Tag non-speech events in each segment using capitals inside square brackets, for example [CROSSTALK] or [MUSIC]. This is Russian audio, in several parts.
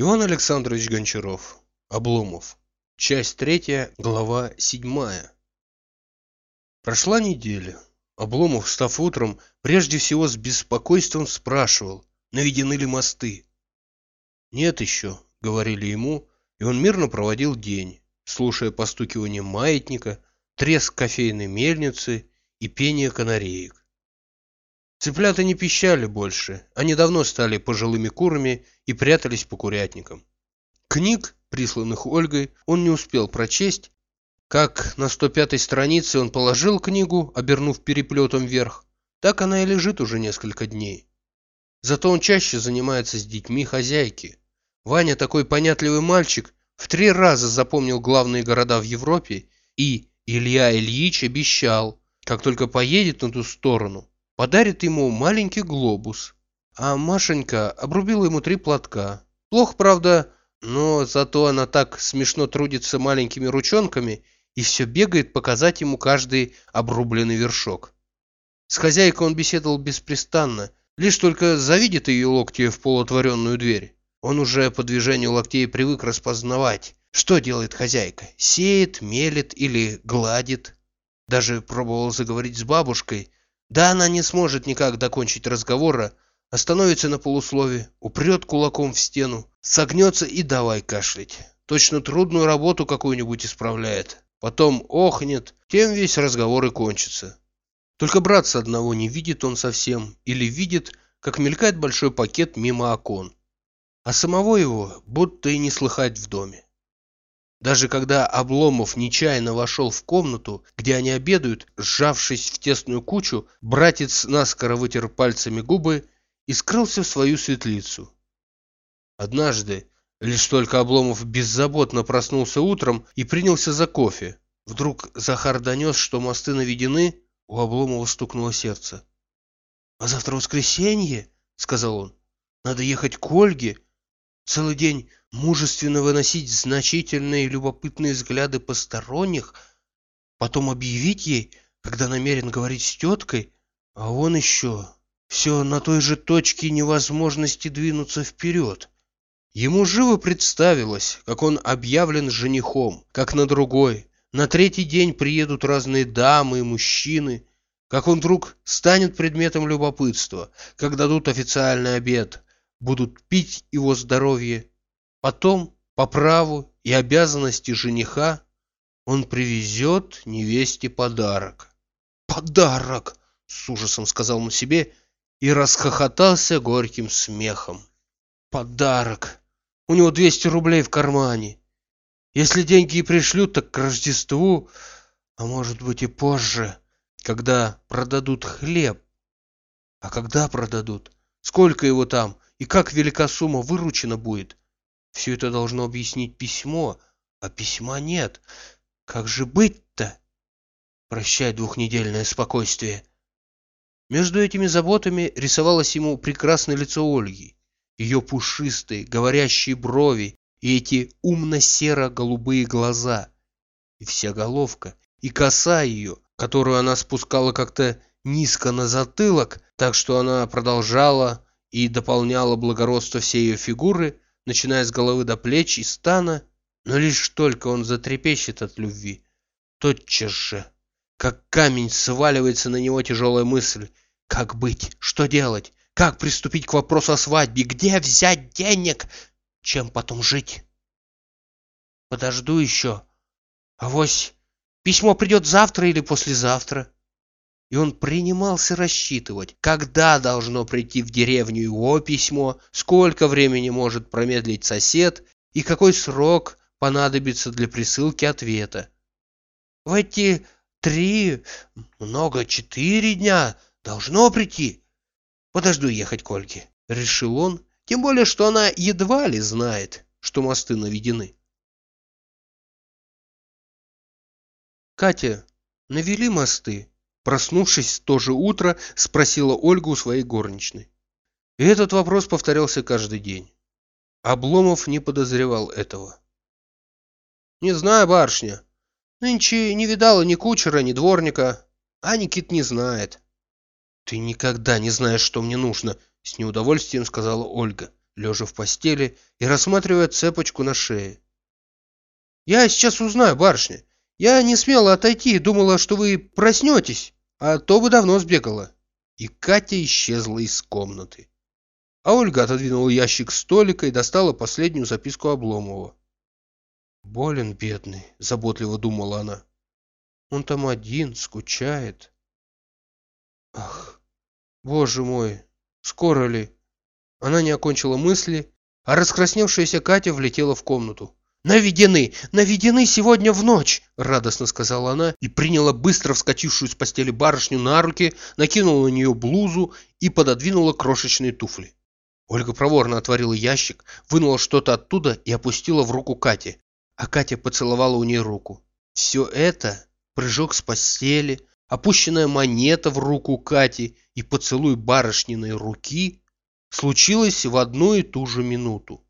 Иван Александрович Гончаров. Обломов. Часть третья, глава седьмая. Прошла неделя. Обломов, встав утром, прежде всего с беспокойством спрашивал, наведены ли мосты. «Нет еще», — говорили ему, и он мирно проводил день, слушая постукивание маятника, треск кофейной мельницы и пение канареек. Цыплята не пищали больше, они давно стали пожилыми курами и прятались по курятникам. Книг, присланных Ольгой, он не успел прочесть, как на 105-й странице он положил книгу, обернув переплетом вверх, так она и лежит уже несколько дней. Зато он чаще занимается с детьми хозяйки. Ваня такой понятливый мальчик, в три раза запомнил главные города в Европе, и Илья Ильич обещал, как только поедет на ту сторону, подарит ему маленький глобус. А Машенька обрубила ему три платка. Плохо, правда, но зато она так смешно трудится маленькими ручонками и все бегает показать ему каждый обрубленный вершок. С хозяйкой он беседовал беспрестанно, лишь только завидит ее локти в полуотворенную дверь. Он уже по движению локтей привык распознавать, что делает хозяйка, сеет, мелет или гладит. Даже пробовал заговорить с бабушкой, да она не сможет никак докончить разговора, остановится на полуслове, упрет кулаком в стену, согнется и давай кашлять. Точно трудную работу какую-нибудь исправляет. Потом охнет, тем весь разговор и кончится. Только братца одного не видит он совсем, или видит, как мелькает большой пакет мимо окон. А самого его будто и не слыхать в доме. Даже когда Обломов нечаянно вошел в комнату, где они обедают, сжавшись в тесную кучу, братец наскоро вытер пальцами губы и скрылся в свою светлицу. Однажды, лишь только Обломов беззаботно проснулся утром и принялся за кофе, вдруг Захар донес, что мосты наведены, у Обломова стукнуло сердце. — А завтра воскресенье, — сказал он, — надо ехать к Ольге, целый день мужественно выносить значительные и любопытные взгляды посторонних, потом объявить ей, когда намерен говорить с теткой, а он еще все на той же точке невозможности двинуться вперед. Ему живо представилось, как он объявлен женихом, как на другой, на третий день приедут разные дамы и мужчины, как он вдруг станет предметом любопытства, как дадут официальный обед, будут пить его здоровье. Потом, по праву и обязанности жениха, он привезет невесте подарок. «Подарок!» — с ужасом сказал он себе и расхохотался горьким смехом. Подарок. У него 200 рублей в кармане. Если деньги и пришлют, так к Рождеству, а может быть и позже, когда продадут хлеб. А когда продадут? Сколько его там? И как велика сумма выручена будет? Все это должно объяснить письмо, а письма нет. Как же быть-то? Прощай двухнедельное спокойствие. Между этими заботами рисовалось ему прекрасное лицо Ольги, ее пушистые, говорящие брови и эти умно-серо-голубые глаза, и вся головка, и коса ее, которую она спускала как-то низко на затылок, так что она продолжала и дополняла благородство всей ее фигуры, начиная с головы до плеч и стана, но лишь только он затрепещет от любви, тотчас же как камень сваливается на него тяжелая мысль. Как быть? Что делать? Как приступить к вопросу о свадьбе? Где взять денег? Чем потом жить? Подожду еще. Авось письмо придет завтра или послезавтра. И он принимался рассчитывать, когда должно прийти в деревню его письмо, сколько времени может промедлить сосед и какой срок понадобится для присылки ответа. В эти три, много четыре дня должно прийти. Подожду ехать к Ольге, решил он, тем более, что она едва ли знает, что мосты наведены. Катя, навели мосты? Проснувшись в то же утро, спросила Ольга у своей горничной. И этот вопрос повторялся каждый день. Обломов не подозревал этого. «Не знаю, барышня. Нынче не видала ни кучера, ни дворника, а Никит не знает». «Ты никогда не знаешь, что мне нужно», — с неудовольствием сказала Ольга. лежа в постели и рассматривая цепочку на шее. «Я сейчас узнаю, барышня. Я не смела отойти и думала, что вы проснетесь, а то бы давно сбегала». И Катя исчезла из комнаты. А Ольга отодвинула ящик столика и достала последнюю записку Обломова. «Болен, бедный», — заботливо думала она. «Он там один, скучает». «Ах, боже мой, скоро ли?» Она не окончила мысли, а раскрасневшаяся Катя влетела в комнату. «Наведены! Наведены сегодня в ночь!» — радостно сказала она и приняла быстро вскочившую с постели барышню на руки, накинула на нее блузу и пододвинула крошечные туфли. Ольга проворно отворила ящик, вынула что-то оттуда и опустила в руку Кате, а Катя поцеловала у нее руку. Все это, прыжок с постели, опущенная монета в руку Кати и поцелуй барышниной руки, случилось в одну и ту же минуту.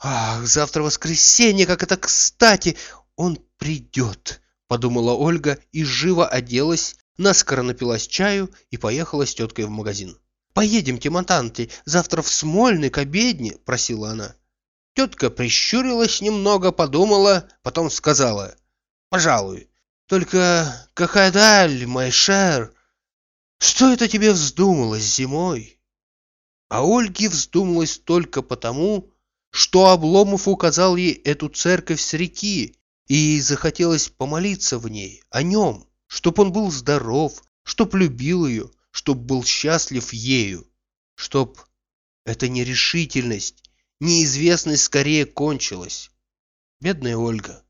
«Ах, завтра воскресенье, как это кстати! Он придет!» — подумала Ольга и живо оделась, наскоро напилась чаю и поехала с теткой в магазин. «Поедемте, Монтанте, завтра в Смольный к обедне», — просила она. Тетка прищурилась немного, подумала, потом сказала. «Пожалуй. Только какая даль, Майшер? Что это тебе вздумалось зимой?» А Ольге вздумалось только потому, что Обломов указал ей эту церковь с реки, и ей захотелось помолиться в ней, о нем, чтоб он был здоров, чтоб любил ее, чтоб был счастлив ею, чтоб эта нерешительность, неизвестность скорее кончилась. Бедная Ольга.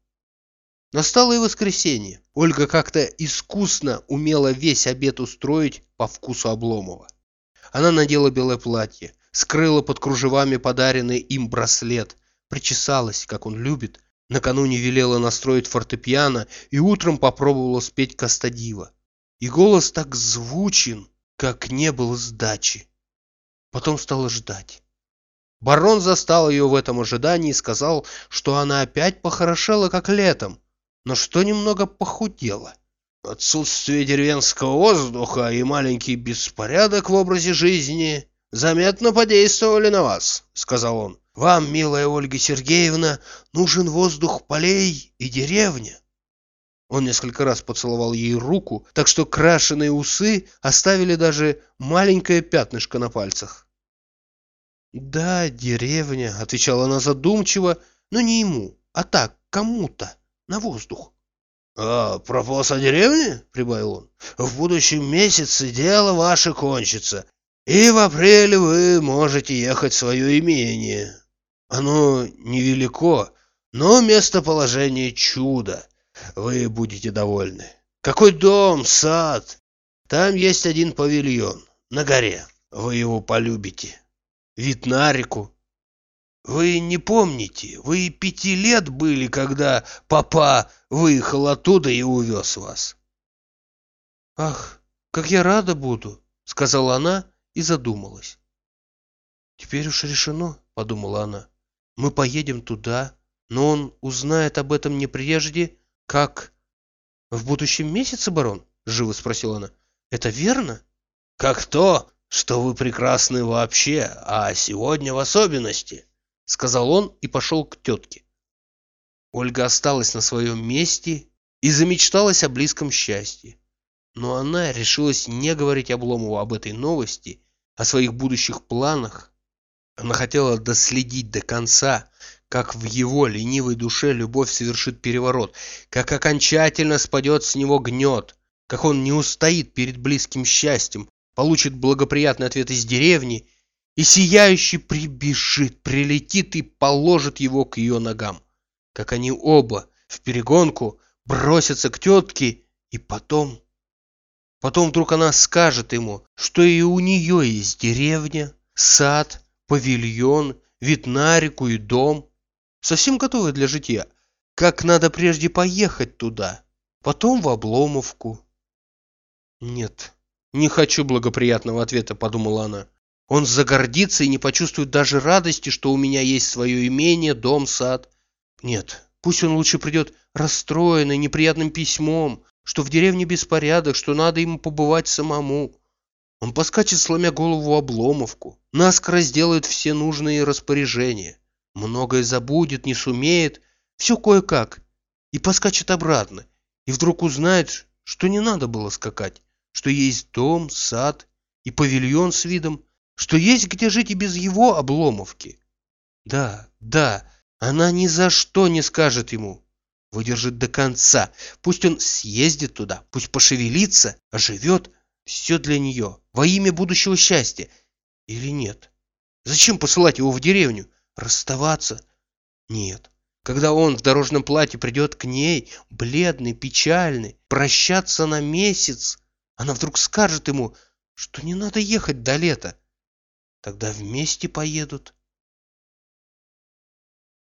Настало и воскресенье. Ольга как-то искусно умела весь обед устроить по вкусу Обломова. Она надела белое платье, скрыла под кружевами подаренный им браслет, причесалась, как он любит, накануне велела настроить фортепиано и утром попробовала спеть Кастадива. И голос так звучен, как не было сдачи. Потом стала ждать. Барон застал ее в этом ожидании и сказал, что она опять похорошела, как летом, но что немного похудела. Отсутствие деревенского воздуха и маленький беспорядок в образе жизни заметно подействовали на вас, сказал он. Вам, милая Ольга Сергеевна, нужен воздух полей и деревня. Он несколько раз поцеловал ей руку, так что крашеные усы оставили даже маленькое пятнышко на пальцах. «Да, деревня», — отвечала она задумчиво, но не ему, а так, кому-то, на воздух. «А, пропос о деревне?» — прибавил он. «В будущем месяце дело ваше кончится, и в апреле вы можете ехать в свое имение. Оно невелико, но местоположение чудо. Вы будете довольны. Какой дом, сад? Там есть один павильон на горе. Вы его полюбите. Вид на реку. Вы не помните, вы пяти лет были, когда папа выехал оттуда и увез вас. Ах, как я рада буду, сказала она и задумалась. Теперь уж решено, подумала она. Мы поедем туда, но он узнает об этом не прежде, как... В будущем месяце, барон? Живо спросила она. Это верно? Как то, что вы прекрасны вообще, а сегодня в особенности, сказал он и пошел к тетке. Ольга осталась на своем месте и замечталась о близком счастье. Но она решилась не говорить Обломову об этой новости, о своих будущих планах. Она хотела доследить до конца, как в его ленивой душе любовь совершит переворот, как окончательно спадет с него гнет, как он не устоит перед близким счастьем, получит благоприятный ответ из деревни и сияющий прибежит, прилетит и положит его к ее ногам, как они оба в перегонку бросятся к тетке и потом... Потом вдруг она скажет ему, что и у нее есть деревня, сад, павильон, вид на реку и дом, совсем готовы для житья. Как надо прежде поехать туда, потом в Обломовку. Нет, не хочу благоприятного ответа, подумала она. Он загордится и не почувствует даже радости, что у меня есть свое имение, дом, сад. Нет, пусть он лучше придет расстроенный, неприятным письмом, что в деревне беспорядок, что надо ему побывать самому. Он поскачет, сломя голову обломовку, наскоро сделает все нужные распоряжения, многое забудет, не сумеет, все кое-как, и поскачет обратно, и вдруг узнает, что не надо было скакать, что есть дом, сад и павильон с видом, что есть где жить и без его обломовки. Да, да, она ни за что не скажет ему. Выдержит до конца. Пусть он съездит туда, пусть пошевелится, оживет. Все для нее, во имя будущего счастья. Или нет? Зачем посылать его в деревню? Расставаться? Нет. Когда он в дорожном платье придет к ней, бледный, печальный, прощаться на месяц, она вдруг скажет ему, что не надо ехать до лета. Тогда вместе поедут.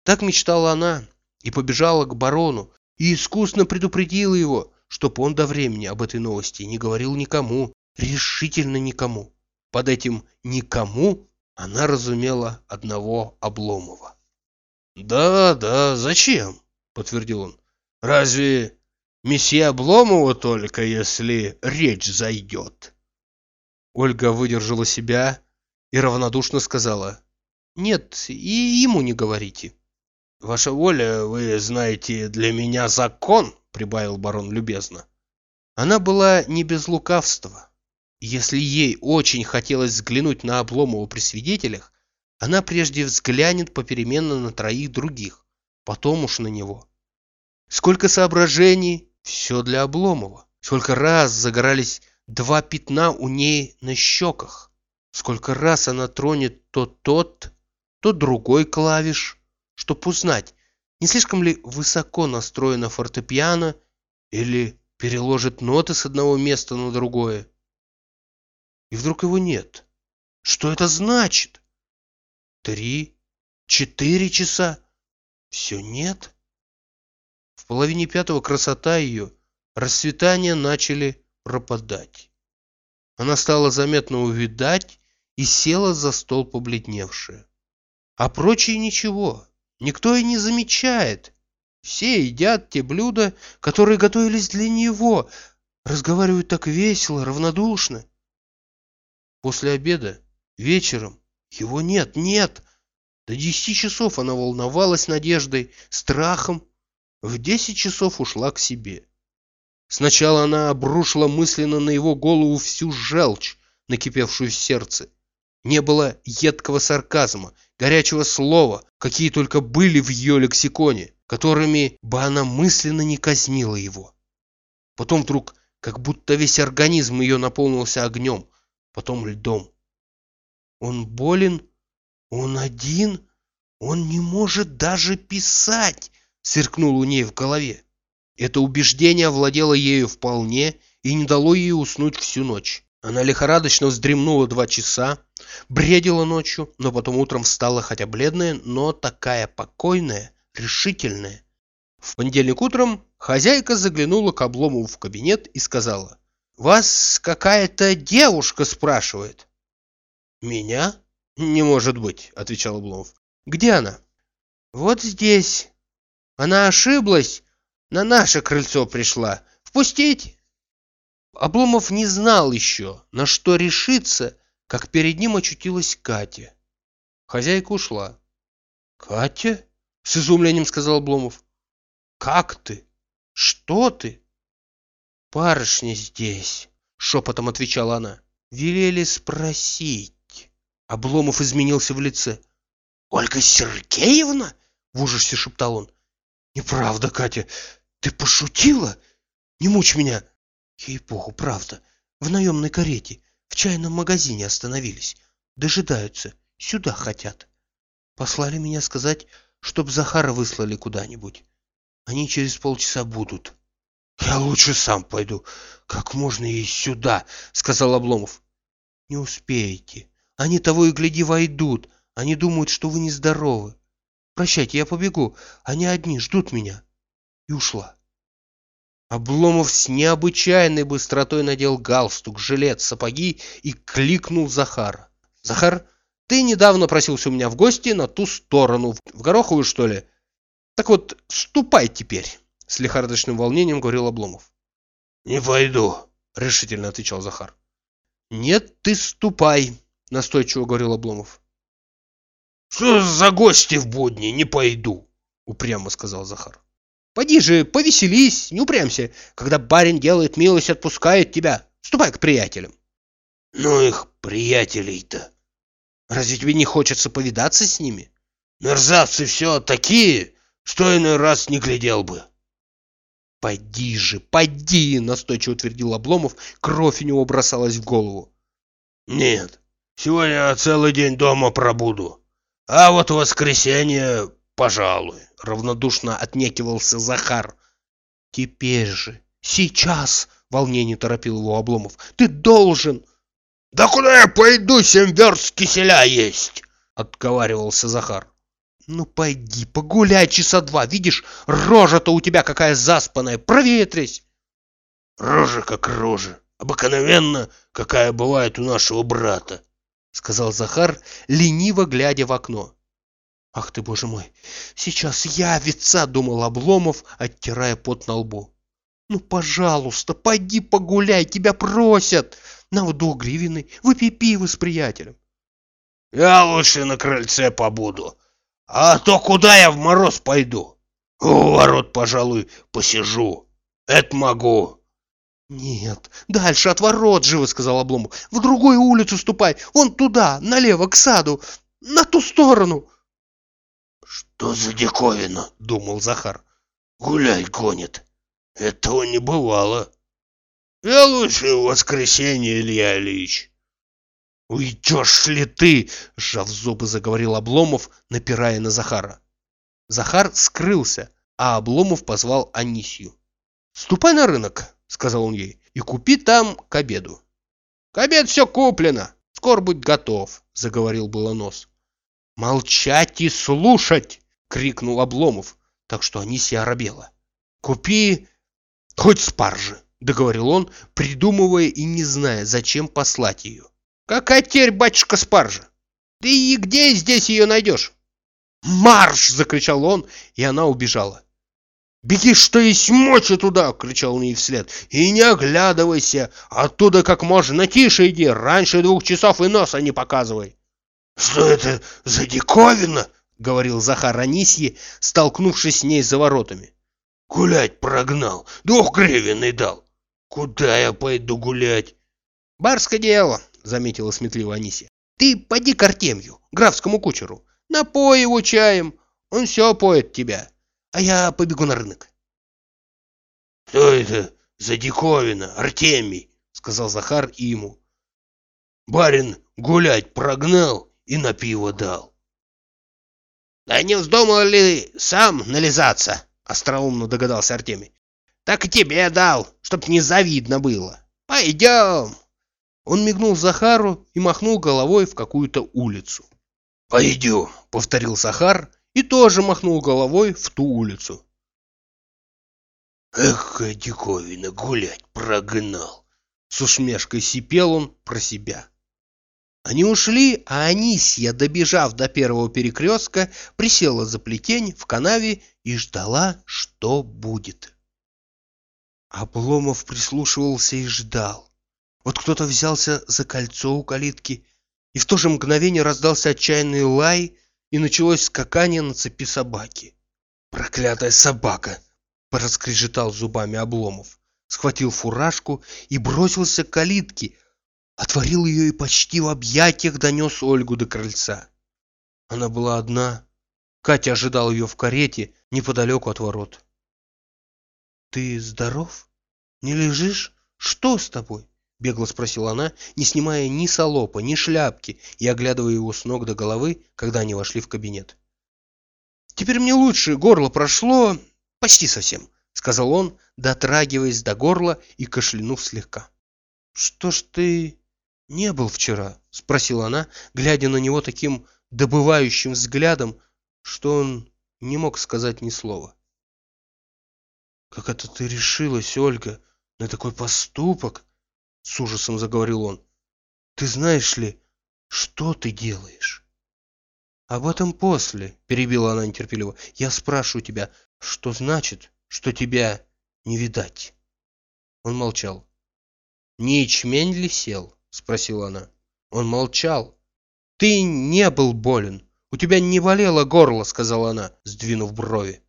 Так мечтала она и побежала к барону и искусно предупредила его, чтоб он до времени об этой новости не говорил никому, решительно никому. Под этим «никому» она разумела одного Обломова. «Да, да, зачем?» — подтвердил он. «Разве месье Обломова только, если речь зайдет?» Ольга выдержала себя и равнодушно сказала. «Нет, и ему не говорите». «Ваша воля, вы знаете, для меня закон», — прибавил барон любезно. Она была не без лукавства. Если ей очень хотелось взглянуть на Обломова при свидетелях, она прежде взглянет попеременно на троих других, потом уж на него. Сколько соображений, все для Обломова. Сколько раз загорались два пятна у ней на щеках. Сколько раз она тронет то тот, то другой клавиш чтобы узнать, не слишком ли высоко настроена фортепиано или переложит ноты с одного места на другое. И вдруг его нет. Что это значит? Три, четыре часа. Все нет. В половине пятого красота ее, расцветания начали пропадать. Она стала заметно увидать и села за стол побледневшая. А прочие ничего. Никто и не замечает. Все едят те блюда, которые готовились для него, разговаривают так весело, равнодушно. После обеда, вечером, его нет, нет. До десяти часов она волновалась надеждой, страхом. В десять часов ушла к себе. Сначала она обрушила мысленно на его голову всю желчь, накипевшую в сердце. Не было едкого сарказма, горячего слова, какие только были в ее лексиконе, которыми бы она мысленно не казнила его. Потом вдруг, как будто весь организм ее наполнился огнем, потом льдом. Он болен, он один, он не может даже писать, сверкнуло у ней в голове. Это убеждение овладело ею вполне и не дало ей уснуть всю ночь. Она лихорадочно вздремнула два часа, бредила ночью, но потом утром встала хотя бледная, но такая покойная, решительная. В понедельник утром хозяйка заглянула к Обломову в кабинет и сказала, «Вас какая-то девушка спрашивает». «Меня? Не может быть», — отвечал Обломов. «Где она?» «Вот здесь. Она ошиблась, на наше крыльцо пришла. Впустить?» Обломов не знал еще, на что решиться, как перед ним очутилась Катя. Хозяйка ушла. «Катя?» — с изумлением сказал Обломов. «Как ты? Что ты?» «Барышня здесь», — шепотом отвечала она. «Велели спросить». Обломов изменился в лице. «Ольга Сергеевна?» — в ужасе шептал он. «Неправда, Катя. Ты пошутила? Не мучь меня. Ей-богу, правда. В наемной карете, в чайном магазине остановились. Дожидаются. Сюда хотят. Послали меня сказать, чтоб Захара выслали куда-нибудь. Они через полчаса будут. Я лучше сам пойду. Как можно ей сюда? Сказал Обломов. Не успеете. Они того и гляди войдут. Они думают, что вы нездоровы. Прощайте, я побегу. Они одни ждут меня. И ушла. Обломов с необычайной быстротой надел галстук, жилет, сапоги и кликнул Захара. «Захар, ты недавно просился у меня в гости на ту сторону, в Гороховую, что ли? Так вот, ступай теперь!» С лихорадочным волнением говорил Обломов. «Не пойду», — решительно отвечал Захар. Нет, ты ступай, настойчиво говорил Обломов. Что за гости в будни? Не пойду, упрямо сказал Захар. Поди же, повеселись, не упрямся. Когда барин делает милость, отпускает тебя. Ступай к приятелям. Ну их приятелей-то. Разве тебе не хочется повидаться с ними? Мерзавцы все такие, что иной раз не глядел бы. «Поди же, поди!» — настойчиво утвердил Обломов, кровь у него бросалась в голову. «Нет, сегодня я целый день дома пробуду, а вот в воскресенье, пожалуй», — равнодушно отнекивался Захар. «Теперь же, сейчас!» — волнение торопил его Обломов. «Ты должен!» «Да куда я пойду, семь верст киселя есть!» — отговаривался Захар. Ну пойди, погуляй часа два, видишь, рожа-то у тебя какая заспанная, проветрись. Рожа как рожа, обыкновенно, какая бывает у нашего брата, сказал Захар, лениво глядя в окно. Ах ты, боже мой, сейчас явится, думал Обломов, оттирая пот на лбу. Ну, пожалуйста, пойди погуляй, тебя просят. На в двух гривенный, выпей пиво с приятелем. Я лучше на крыльце побуду, а то куда я в мороз пойду? У ворот, пожалуй, посижу. Это могу. Нет, дальше от ворот, живо сказал Обломов. В другую улицу ступай, вон туда, налево, к саду, на ту сторону. Что за диковина, думал Захар. Гулять гонит. Этого не бывало. Я лучше в воскресенье, Илья Ильич. «Уйдешь ли ты?» — сжав зубы, заговорил Обломов, напирая на Захара. Захар скрылся, а Обломов позвал Анисью. «Ступай на рынок», — сказал он ей, — «и купи там к обеду». «К обеду все куплено, скоро будет готов», — заговорил было нос. «Молчать и слушать!» — крикнул Обломов, так что Анисия оробела. «Купи хоть спаржи», — договорил он, придумывая и не зная, зачем послать ее. Какая теперь, батюшка, спаржа? Ты и где здесь ее найдешь? «Марш!» — закричал он, и она убежала. «Беги, что есть мочи туда!» — кричал он ей вслед. «И не оглядывайся! Оттуда как можно тише иди! Раньше двух часов и носа не показывай!» «Что это за диковина?» — говорил Захар Анисье, столкнувшись с ней за воротами. «Гулять прогнал, двух гривен и дал. Куда я пойду гулять?» «Барское дело!» заметила сметливо Анисия. Ты поди к Артемью, графскому кучеру. Напой его чаем, он все поет тебя. А я побегу на рынок. Что это за диковина, Артемий? Сказал Захар и ему. Барин гулять прогнал и на пиво дал. Да не вздумал ли сам нализаться? Остроумно догадался Артемий. Так и тебе дал, чтоб не завидно было. Пойдем. Он мигнул Захару и махнул головой в какую-то улицу. «Пойдем», — повторил Захар и тоже махнул головой в ту улицу. «Эх, диковина, гулять прогнал!» С усмешкой сипел он про себя. Они ушли, а Анисья, добежав до первого перекрестка, присела за плетень в канаве и ждала, что будет. Обломов прислушивался и ждал. Вот кто-то взялся за кольцо у калитки, и в то же мгновение раздался отчаянный лай, и началось скакание на цепи собаки. «Проклятая собака!» — проскрежетал зубами Обломов, схватил фуражку и бросился к калитке, отворил ее и почти в объятиях донес Ольгу до крыльца. Она была одна. Катя ожидал ее в карете неподалеку от ворот. «Ты здоров? Не лежишь? Что с тобой?» — бегло спросила она, не снимая ни салопа, ни шляпки и оглядывая его с ног до головы, когда они вошли в кабинет. «Теперь мне лучше, горло прошло почти совсем», — сказал он, дотрагиваясь до горла и кашлянув слегка. «Что ж ты не был вчера?» — спросила она, глядя на него таким добывающим взглядом, что он не мог сказать ни слова. «Как это ты решилась, Ольга, на такой поступок?» с ужасом заговорил он. Ты знаешь ли, что ты делаешь? Об этом после, перебила она нетерпеливо. Я спрашиваю тебя, что значит, что тебя не видать? Он молчал. Не ячмень ли сел? Спросила она. Он молчал. Ты не был болен. У тебя не болело горло, сказала она, сдвинув брови.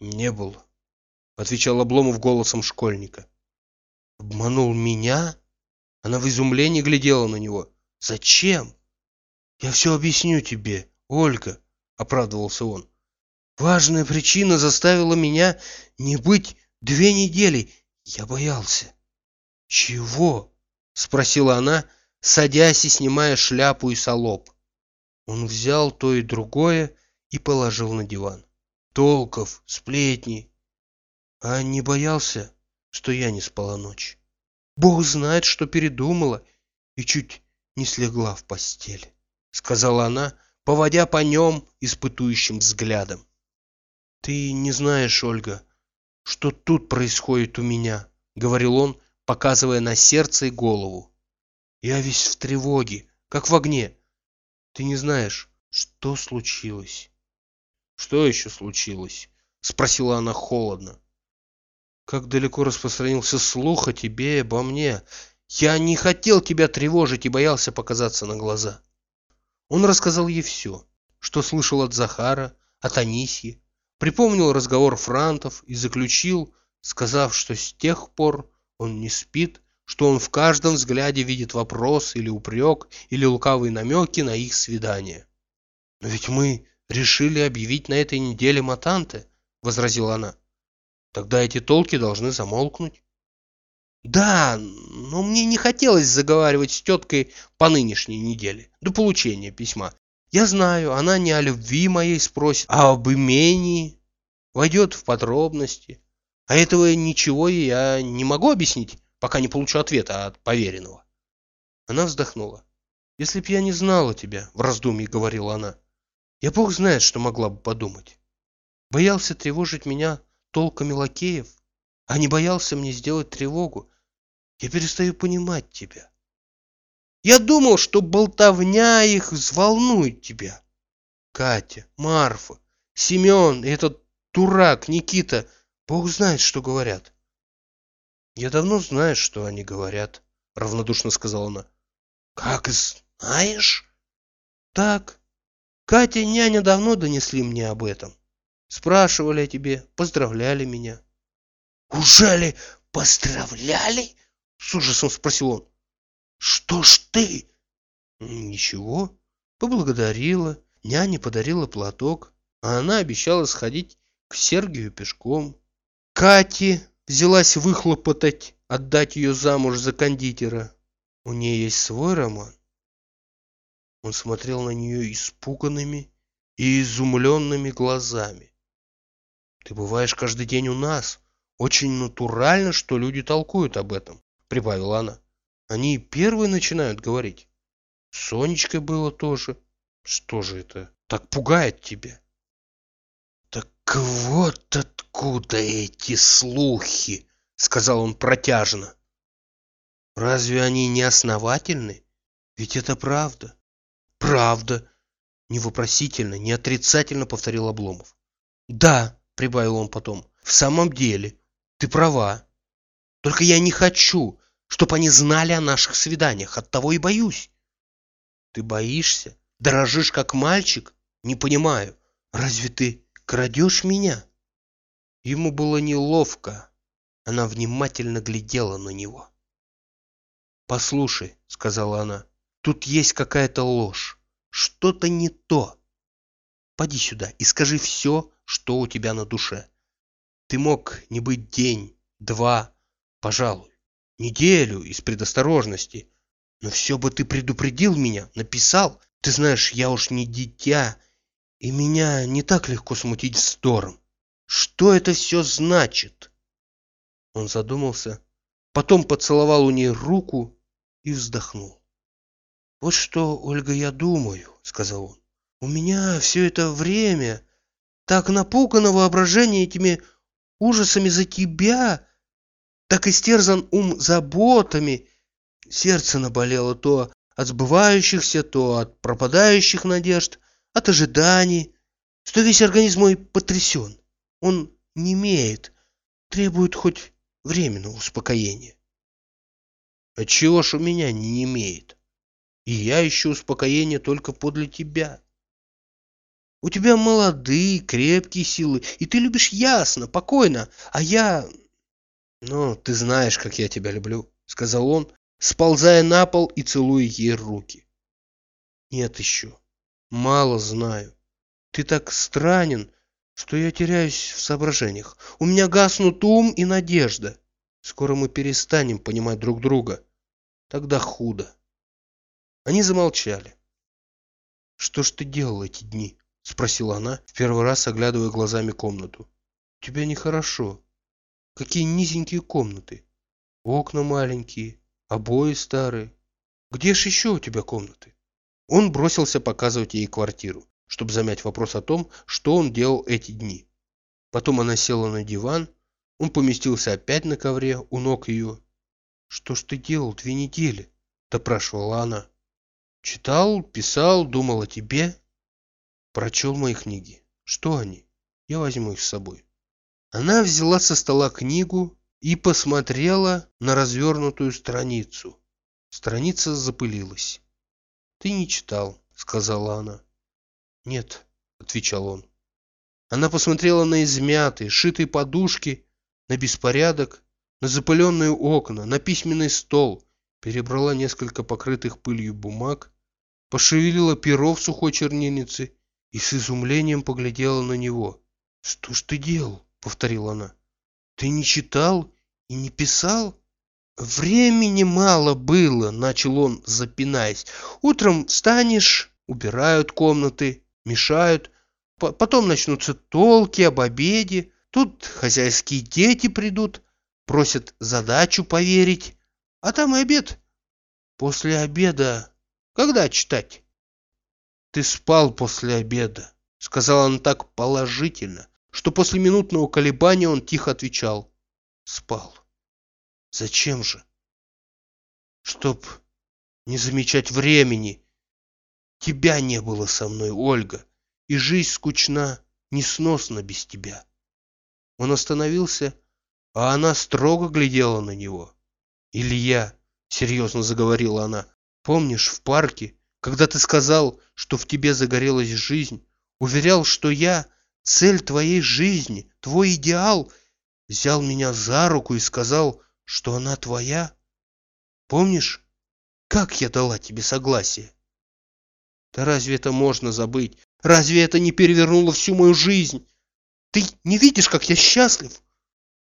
Не был, отвечал Обломов голосом школьника. Обманул меня? Она в изумлении глядела на него. Зачем? Я все объясню тебе, Ольга, оправдывался он. Важная причина заставила меня не быть две недели. Я боялся. Чего? Спросила она, садясь и снимая шляпу и солоб. Он взял то и другое и положил на диван. Толков, сплетни. А не боялся, что я не спала ночь. Бог знает, что передумала и чуть не слегла в постель, сказала она, поводя по нем испытующим взглядом. Ты не знаешь, Ольга, что тут происходит у меня, говорил он, показывая на сердце и голову. Я весь в тревоге, как в огне. Ты не знаешь, что случилось? Что еще случилось? Спросила она холодно. Как далеко распространился слух о тебе и обо мне. Я не хотел тебя тревожить и боялся показаться на глаза. Он рассказал ей все, что слышал от Захара, от Анисьи, припомнил разговор франтов и заключил, сказав, что с тех пор он не спит что он в каждом взгляде видит вопрос или упрек, или лукавые намеки на их свидание. «Но ведь мы решили объявить на этой неделе матанты», — возразила она. «Тогда эти толки должны замолкнуть». «Да, но мне не хотелось заговаривать с теткой по нынешней неделе, до получения письма. Я знаю, она не о любви моей спросит, а об имении. Войдет в подробности. А этого ничего я не могу объяснить пока не получу ответа от поверенного. Она вздохнула. «Если б я не знала тебя», — в раздумье говорила она, — «я бог знает, что могла бы подумать. Боялся тревожить меня толками лакеев, а не боялся мне сделать тревогу. Я перестаю понимать тебя. Я думал, что болтовня их взволнует тебя. Катя, Марфа, Семен и этот дурак Никита, бог знает, что говорят. «Я давно знаю, что они говорят», — равнодушно сказала она. «Как знаешь?» «Так. Катя и няня давно донесли мне об этом. Спрашивали о тебе, поздравляли меня». «Ужели поздравляли?» — с ужасом спросил он. «Что ж ты?» «Ничего. Поблагодарила. Няня подарила платок, а она обещала сходить к Сергию пешком. Кате взялась выхлопотать, отдать ее замуж за кондитера. У нее есть свой роман. Он смотрел на нее испуганными и изумленными глазами. Ты бываешь каждый день у нас. Очень натурально, что люди толкуют об этом, прибавила она. Они первые начинают говорить. С Сонечкой было тоже. Что же это так пугает тебя? Так вот откуда эти слухи, сказал он протяжно. Разве они не основательны? Ведь это правда. Правда. Не вопросительно, не отрицательно повторил Обломов. Да, прибавил он потом, в самом деле, ты права. Только я не хочу, чтобы они знали о наших свиданиях, оттого и боюсь. Ты боишься? Дрожишь, как мальчик? Не понимаю. Разве ты крадешь меня?» Ему было неловко. Она внимательно глядела на него. «Послушай», — сказала она, — «тут есть какая-то ложь. Что-то не то. Поди сюда и скажи все, что у тебя на душе. Ты мог не быть день, два, пожалуй, неделю из предосторожности, но все бы ты предупредил меня, написал. Ты знаешь, я уж не дитя, и меня не так легко смутить вздором. Что это все значит? Он задумался, потом поцеловал у ней руку и вздохнул. Вот что, Ольга, я думаю, сказал он. У меня все это время так напугано воображение этими ужасами за тебя, так истерзан ум заботами. Сердце наболело то от сбывающихся, то от пропадающих надежд от ожиданий, что весь организм мой потрясен. Он не имеет, требует хоть временного успокоения. Отчего ж у меня не имеет? И я ищу успокоение только подле тебя. У тебя молодые, крепкие силы, и ты любишь ясно, покойно, а я... Ну, ты знаешь, как я тебя люблю, сказал он, сползая на пол и целуя ей руки. Нет еще. Мало знаю. Ты так странен, что я теряюсь в соображениях. У меня гаснут ум и надежда. Скоро мы перестанем понимать друг друга. Тогда худо. Они замолчали. Что ж ты делал эти дни? Спросила она, в первый раз оглядывая глазами комнату. Тебя нехорошо. Какие низенькие комнаты. Окна маленькие, обои старые. Где ж еще у тебя комнаты? Он бросился показывать ей квартиру, чтобы замять вопрос о том, что он делал эти дни. Потом она села на диван, он поместился опять на ковре у ног ее. «Что ж ты делал две недели?» – допрашивала она. «Читал, писал, думал о тебе. Прочел мои книги. Что они? Я возьму их с собой». Она взяла со стола книгу и посмотрела на развернутую страницу. Страница запылилась. «Ты не читал», — сказала она. «Нет», — отвечал он. Она посмотрела на измятые, шитые подушки, на беспорядок, на запыленные окна, на письменный стол, перебрала несколько покрытых пылью бумаг, пошевелила перо в сухой чернильнице и с изумлением поглядела на него. «Что ж ты делал?» — повторила она. «Ты не читал и не писал?» «Времени мало было», — начал он, запинаясь. «Утром встанешь, убирают комнаты, мешают, потом начнутся толки об обеде, тут хозяйские дети придут, просят задачу поверить, а там и обед. После обеда когда читать?» «Ты спал после обеда», — сказал он так положительно, что после минутного колебания он тихо отвечал. «Спал». Зачем же? Чтоб не замечать времени. Тебя не было со мной, Ольга, и жизнь скучна, несносна без тебя. Он остановился, а она строго глядела на него. «Илья», — серьезно заговорила она, — «помнишь, в парке, когда ты сказал, что в тебе загорелась жизнь, уверял, что я — цель твоей жизни, твой идеал, взял меня за руку и сказал, что она твоя? Помнишь, как я дала тебе согласие? Да разве это можно забыть? Разве это не перевернуло всю мою жизнь? Ты не видишь, как я счастлив?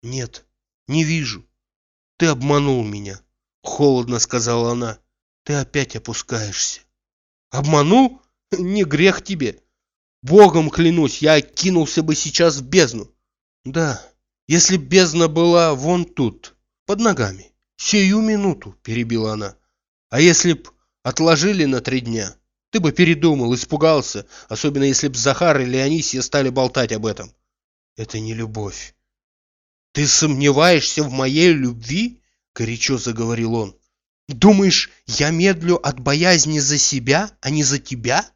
Нет, не вижу. Ты обманул меня, холодно сказала она. Ты опять опускаешься. Обманул? [LAUGHS] Не грех тебе. Богом клянусь, я кинулся бы сейчас в бездну. Да, если бездна была вон тут, под ногами. Сию минуту, перебила она. А если б отложили на три дня, ты бы передумал, испугался, особенно если б Захар или Анисия стали болтать об этом. Это не любовь. Ты сомневаешься в моей любви? Горячо заговорил он. Думаешь, я медлю от боязни за себя, а не за тебя?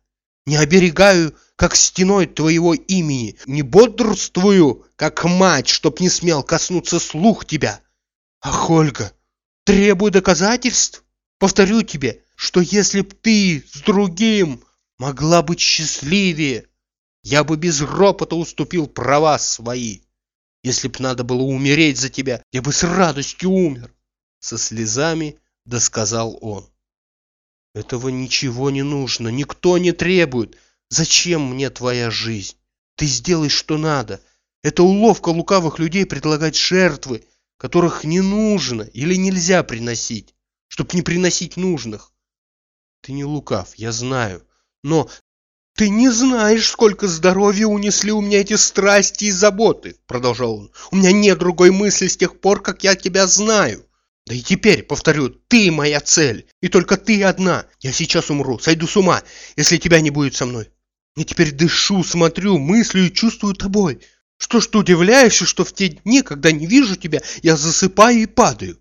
Не оберегаю, как стеной твоего имени, не бодрствую, как мать, чтоб не смел коснуться слух тебя. Ах, Ольга, требую доказательств. Повторю тебе, что если б ты с другим могла быть счастливее, я бы без ропота уступил права свои. Если б надо было умереть за тебя, я бы с радостью умер. Со слезами досказал он. Этого ничего не нужно, никто не требует. Зачем мне твоя жизнь? Ты сделай, что надо. Это уловка лукавых людей предлагать жертвы, которых не нужно или нельзя приносить, чтоб не приносить нужных. Ты не лукав, я знаю, но ты не знаешь, сколько здоровья унесли у меня эти страсти и заботы, продолжал он. У меня нет другой мысли с тех пор, как я тебя знаю. Да и теперь, повторю, ты моя цель, и только ты одна. Я сейчас умру, сойду с ума, если тебя не будет со мной. Я теперь дышу, смотрю, мыслю и чувствую тобой. Что ж ты удивляешься, что в те дни, когда не вижу тебя, я засыпаю и падаю?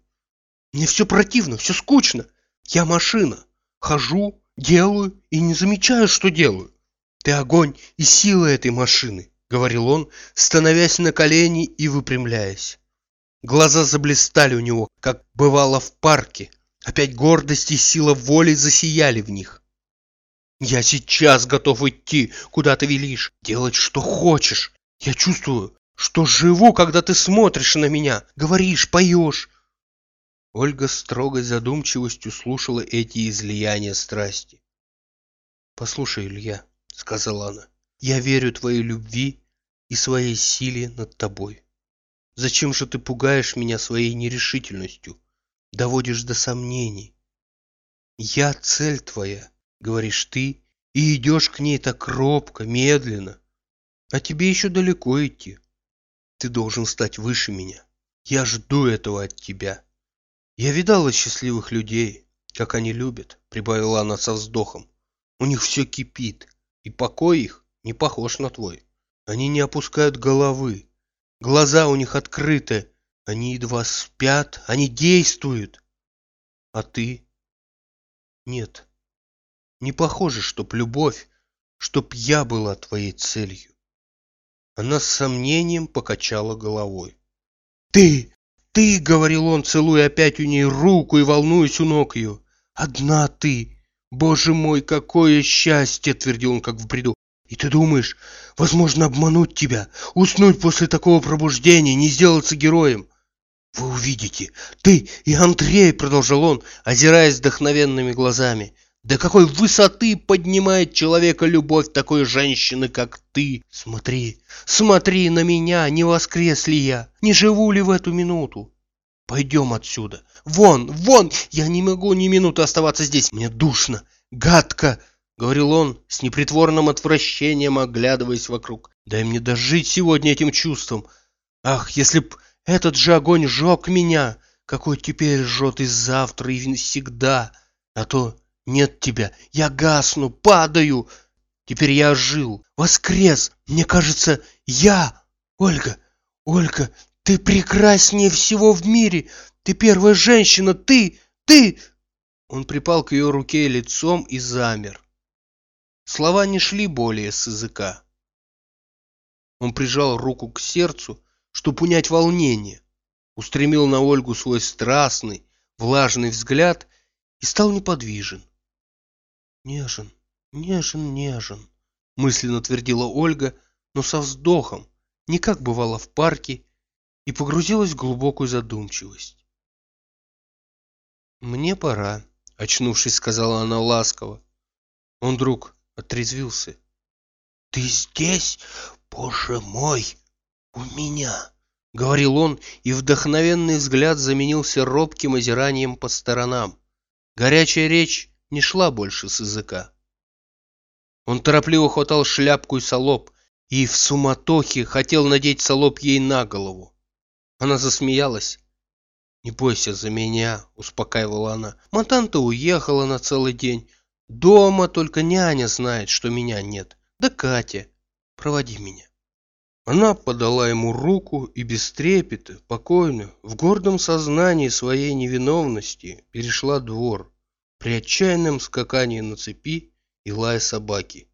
Мне все противно, все скучно. Я машина. Хожу, делаю и не замечаю, что делаю. Ты огонь и сила этой машины, говорил он, становясь на колени и выпрямляясь. Глаза заблистали у него, как бывало в парке, Опять гордость и сила воли засияли в них. Я сейчас готов идти, куда ты велишь, делать, что хочешь. Я чувствую, что живу, когда ты смотришь на меня, говоришь, поешь. Ольга строгой задумчивостью слушала эти излияния страсти. «Послушай, Илья», — сказала она, — «я верю твоей любви и своей силе над тобой. Зачем же ты пугаешь меня своей нерешительностью, доводишь до сомнений? Я цель твоя, говоришь ты, и идешь к ней так робко, медленно. А тебе еще далеко идти. Ты должен стать выше меня. Я жду этого от тебя. Я видала счастливых людей, как они любят, прибавила она со вздохом. У них все кипит, и покой их не похож на твой. Они не опускают головы, глаза у них открыты, они едва спят, они действуют. А ты? Нет, не похоже, чтоб любовь, чтоб я была твоей целью. Она с сомнением покачала головой. «Ты! Ты!» — говорил он, целуя опять у ней руку и волнуясь у ног ее. «Одна ты! Боже мой, какое счастье!» — твердил он, как в бреду. «И ты думаешь, возможно обмануть тебя, уснуть после такого пробуждения, не сделаться героем?» «Вы увидите! Ты и Андрей!» — продолжал он, озираясь вдохновенными глазами. До какой высоты поднимает человека любовь такой женщины, как ты? Смотри, смотри на меня, не воскрес ли я? Не живу ли в эту минуту? Пойдем отсюда. Вон, вон! Я не могу ни минуты оставаться здесь. Мне душно, гадко, — говорил он с непритворным отвращением, оглядываясь вокруг. Дай мне дожить сегодня этим чувством. Ах, если б этот же огонь жег меня, какой теперь жжет и завтра, и всегда, а то нет тебя, я гасну, падаю. Теперь я ожил, воскрес. Мне кажется, я... Ольга, Ольга, ты прекраснее всего в мире. Ты первая женщина, ты, ты... Он припал к ее руке лицом и замер. Слова не шли более с языка. Он прижал руку к сердцу, чтобы унять волнение, устремил на Ольгу свой страстный, влажный взгляд и стал неподвижен. Нежен, нежен, нежен, мысленно твердила Ольга, но со вздохом, не как бывало в парке, и погрузилась в глубокую задумчивость. «Мне пора», — очнувшись, сказала она ласково. Он вдруг отрезвился. «Ты здесь, боже мой, у меня!» — говорил он, и вдохновенный взгляд заменился робким озиранием по сторонам. Горячая речь не шла больше с языка. Он торопливо хватал шляпку и солоб, и в суматохе хотел надеть солоб ей на голову. Она засмеялась. «Не бойся за меня», — успокаивала она. «Монтанта уехала на целый день. Дома только няня знает, что меня нет. Да Катя. Проводи меня». Она подала ему руку и без трепета, покойно, в гордом сознании своей невиновности перешла двор при отчаянном скакании на цепи и лая собаки.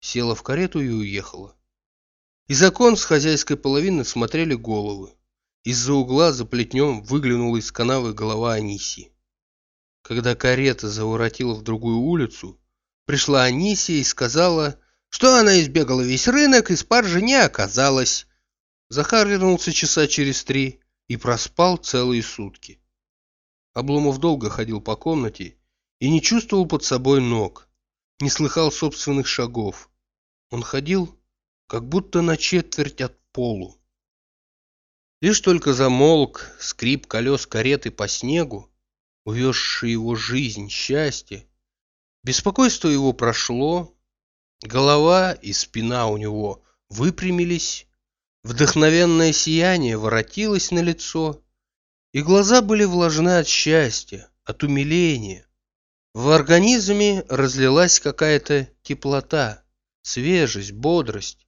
Села в карету и уехала. Из окон с хозяйской половины смотрели головы. Из-за угла за плетнем выглянула из канавы голова Анисии. Когда карета заворотила в другую улицу, пришла Анисия и сказала, что она избегала весь рынок и спаржи не оказалось. Захар вернулся часа через три и проспал целые сутки. Обломов долго ходил по комнате и не чувствовал под собой ног, не слыхал собственных шагов. Он ходил, как будто на четверть от полу. Лишь только замолк скрип колес кареты по снегу, увезший его жизнь, счастье, беспокойство его прошло, голова и спина у него выпрямились, вдохновенное сияние воротилось на лицо, и глаза были влажны от счастья, от умиления, в организме разлилась какая-то теплота, свежесть, бодрость.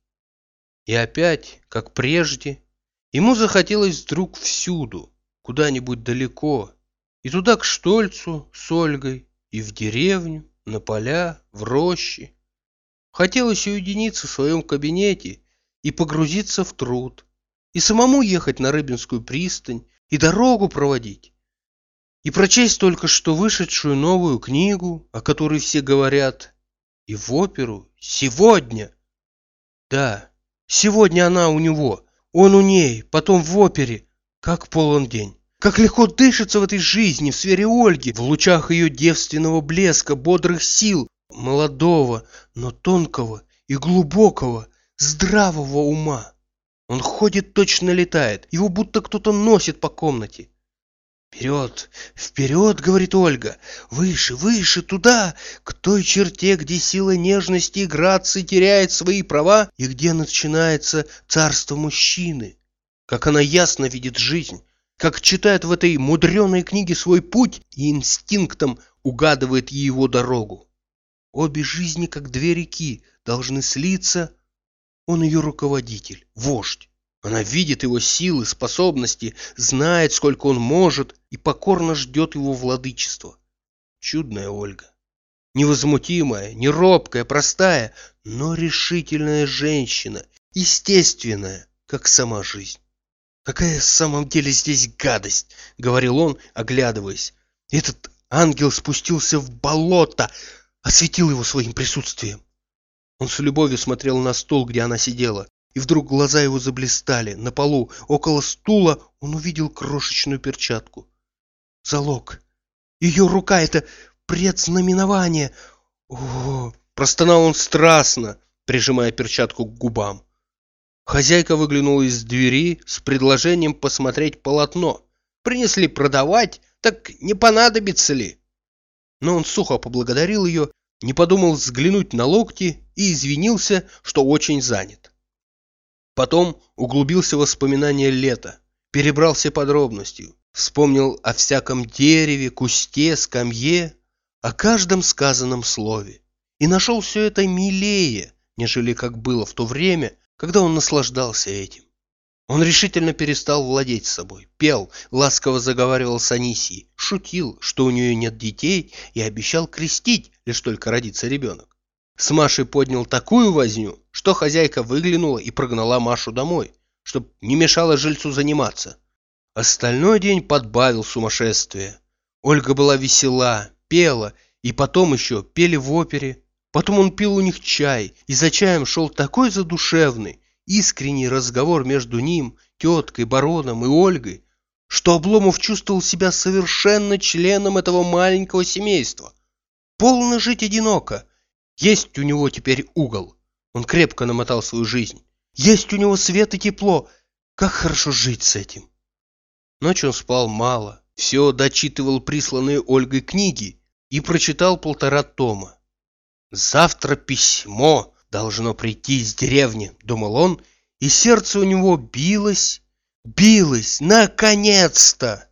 И опять, как прежде, ему захотелось вдруг всюду, куда-нибудь далеко, и туда к Штольцу с Ольгой, и в деревню, на поля, в рощи. Хотелось уединиться в своем кабинете и погрузиться в труд, и самому ехать на Рыбинскую пристань, и дорогу проводить. И прочесть только что вышедшую новую книгу, о которой все говорят, и в оперу сегодня. Да, сегодня она у него, он у ней, потом в опере, как полон день. Как легко дышится в этой жизни, в сфере Ольги, в лучах ее девственного блеска, бодрых сил, молодого, но тонкого и глубокого, здравого ума. Он ходит, точно летает, его будто кто-то носит по комнате. «Вперед, вперед!» — говорит Ольга. «Выше, выше, туда, к той черте, где сила нежности и грации теряет свои права и где начинается царство мужчины. Как она ясно видит жизнь, как читает в этой мудреной книге свой путь и инстинктом угадывает его дорогу. Обе жизни, как две реки, должны слиться. Он ее руководитель, вождь. Она видит его силы, способности, знает, сколько он может, и покорно ждет его владычества. Чудная Ольга. Невозмутимая, неробкая, простая, но решительная женщина, естественная, как сама жизнь. «Какая в самом деле здесь гадость!» — говорил он, оглядываясь. «Этот ангел спустился в болото, осветил его своим присутствием». Он с любовью смотрел на стол, где она сидела, и вдруг глаза его заблистали. На полу, около стула, он увидел крошечную перчатку. «Залог! Ее рука — это предзнаменование!» «О!» — простонал он страстно, прижимая перчатку к губам. Хозяйка выглянула из двери с предложением посмотреть полотно. Принесли продавать, так не понадобится ли? Но он сухо поблагодарил ее, не подумал взглянуть на локти и извинился, что очень занят. Потом углубился в воспоминания лета, перебрал все подробности, вспомнил о всяком дереве, кусте, скамье, о каждом сказанном слове. И нашел все это милее, нежели как было в то время, когда он наслаждался этим. Он решительно перестал владеть собой, пел, ласково заговаривал с Анисией, шутил, что у нее нет детей и обещал крестить, лишь только родится ребенок. С Машей поднял такую возню, что хозяйка выглянула и прогнала Машу домой, чтоб не мешало жильцу заниматься. Остальной день подбавил сумасшествие. Ольга была весела, пела, и потом еще пели в опере, Потом он пил у них чай, и за чаем шел такой задушевный, искренний разговор между ним, теткой, бароном и Ольгой, что Обломов чувствовал себя совершенно членом этого маленького семейства. Полно жить одиноко. Есть у него теперь угол. Он крепко намотал свою жизнь. Есть у него свет и тепло. Как хорошо жить с этим. Ночью он спал мало, все дочитывал присланные Ольгой книги и прочитал полтора тома. Завтра письмо должно прийти из деревни, думал он, и сердце у него билось, билось, наконец-то!